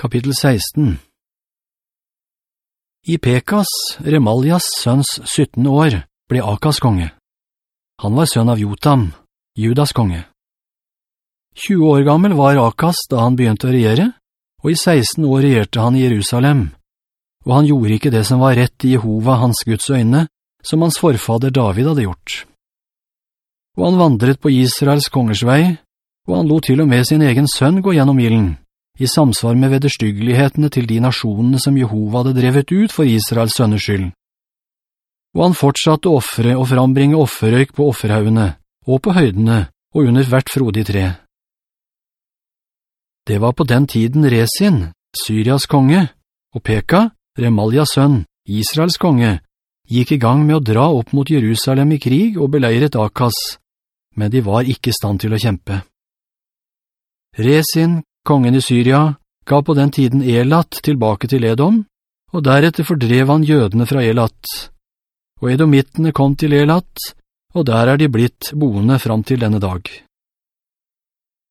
Kapittel 16 I Pekas, Remaljas sønns 17 år, ble Akas konge. Han var sønn av Jotam, Judas konge. 20 år gammel var Akas da han begynte å regjere, og i 16 år regjerte han i Jerusalem, og han gjorde ikke det som var rett i Jehova hans Guds øyne, som hans forfader David hadde gjort. Og han vandret på Israels kongers vei, og han lot til og med sin egen sønn gå gjennom illen i samsvar med vederstyggelighetene til de nasjonene som Jehova hadde drevet ut for Israels sønners skyld. Og han fortsatte å offre og frambringe offerøyk på offerhaugene, og på høydene, og under hvert frodig tre. Det var på den tiden Resin, Syrias konge, og Peka, Remaljas sønn, Israels konge, gikk i gang med å dra opp mot Jerusalem i krig og beleiret Akas, men de var ikke i stand til å kjempe. Resin, Kongen i Syria ga på den tiden Elat tilbake til Edom, og deretter fordrev han jødene fra Elat. Og edomittene kom til Elat, og der er de blitt boende fram til denne dag.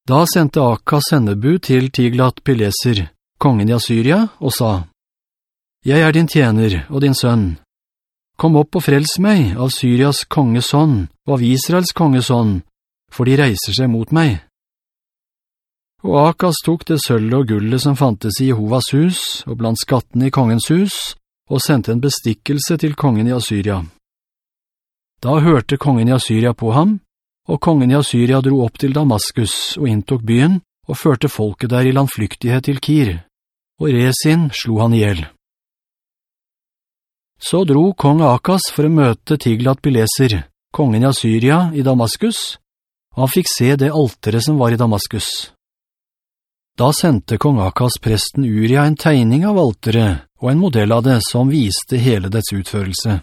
Da sendte Akas sendebu til Tiglat Pileser, kongen i Assyria, og sa, «Jeg er din tjener og din sønn. Kom opp og frels meg av Syrias kongesånd og av Israels kongesånd, for de reiser seg mot meg.» Og Akas tok det sølvet og gullet som fantes i Jehovas hus og blant skattene i kongens hus, og sendte en bestikkelse til kongen i Assyria. Da hørte kongen i Assyria på ham, og kongen i Assyria dro opp til Damaskus og inntok byen, og førte folket der i landflyktighet til Kir, og Resin slo han ihjel. Så dro kong Akas for å møte Tiglat-Bileser, kongen i Assyria, i Damaskus, og han fikk se det altere som var i Damaskus. Da sendte kong Akas presten Uria en tegning av altere og en modell av det som viste hele dets utførelse.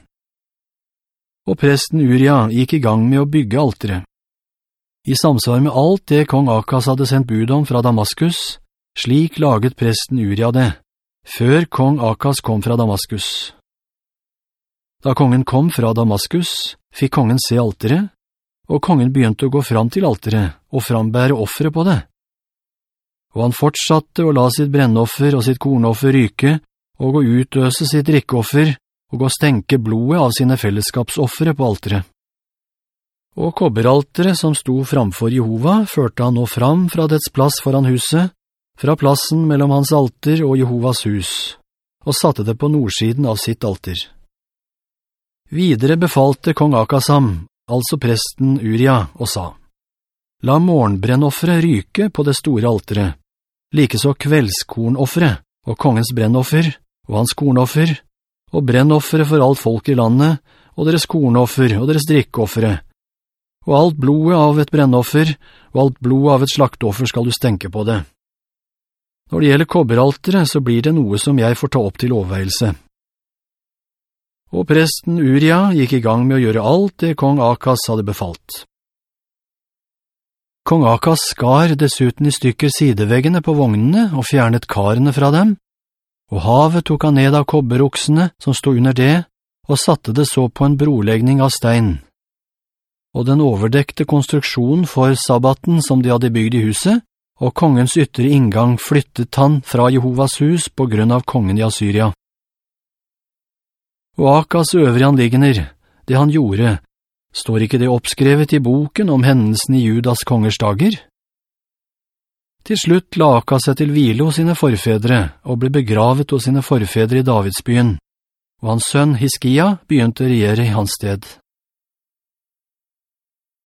Og presten Uria gikk i gang med å bygge altere. I samsvar med alt det kong Akas hadde sendt bud om fra Damaskus, slik laget presten Uria det, før kong Akas kom fra Damaskus. Da kongen kom fra Damaskus, fikk kongen se altere, og kongen begynte å gå fram til altere og frambære offre på det og han fortsatte å la sitt brennoffer og sitt kornoffer ryke, og å utøse sitt drikkeoffer, og å stenke blodet av sine fellesskapsoffere på altere. Og kobberaltere som sto framfor Jehova førte han nå fram fra dets plass foran huset, fra plassen mellom hans alter og Jehovas hus, og satte det på nordsiden av sitt alter. Videre befalte kong Akasam, altså presten Uria, og sa, «La morgenbrennoffere ryke på det store alteret, likeså kveldskornoffere og kongens brennoffer og hans kornoffer, og brennoffere for alt folk i landet, og deres kornoffer og deres drikkeoffere. Og alt blodet av et brennoffer, og alt blodet av et slaktoffer skal du stenke på det. Når det gjelder kobberaltere, så blir det noe som jeg får ta opp til overveielse. Og presten Uria gikk i gang med å gjøre alt det kong Akas hadde befalt. Kong Akas skar dessuten i stykker sideveggene på vognene og fjernet karene fra dem, og havet tok han ned av kobberoksene som stod under det, og satte det så på en brolegning av stein. Og den overdekte konstruksjonen for sabbaten som de hadde bygd i huset, og kongens ytre inngang flyttet han fra Jehovas hus på grunn av kongen i Assyria. Og Akas øvrige anliggender, det han gjorde, Står ikke det oppskrevet i boken om hendelsen i Judas kongers dager? Til slutt la Aka seg til hvile hos sine forfedre og ble begravet hos sine forfedre i Davidsbyen, og hans sønn Hiskia begynte å regjere i hans sted.